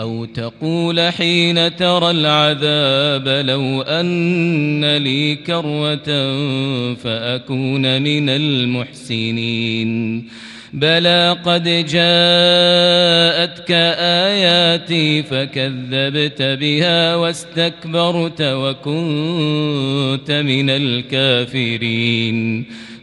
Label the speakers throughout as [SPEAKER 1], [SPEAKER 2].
[SPEAKER 1] أو تقول حين ترى العذاب لو أن لي كروة فأكون من المحسنين. بلى قد جاءتك آياتي فكذبت بها واستكبرت وكنت من الكافرين.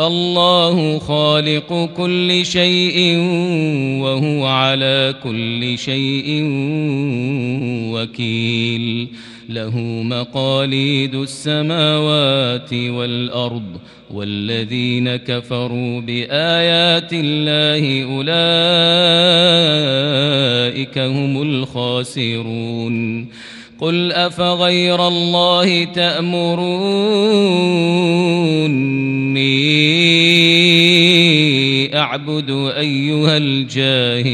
[SPEAKER 1] الله خالق كل شيء وهو على كل شيء وكيل. له مقاليد السماوات والأرض والذين كفروا بآيات الله أولئك هم الخاسرون. قل أفغير الله تأمروني أعبد أيها الجاهلون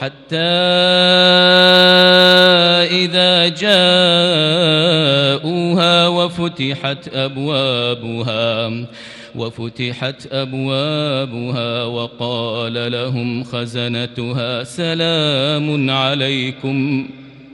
[SPEAKER 1] حتى إذا جاءوها وفتحت أبوابها وفتحت أبوابها وقال لهم خزنتها سلام عليكم.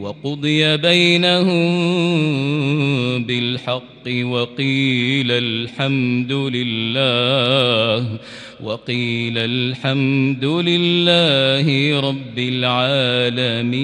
[SPEAKER 1] وقضي بينهم بالحق وقيل الحمد لله وقيل الحمد لله رب العالمين.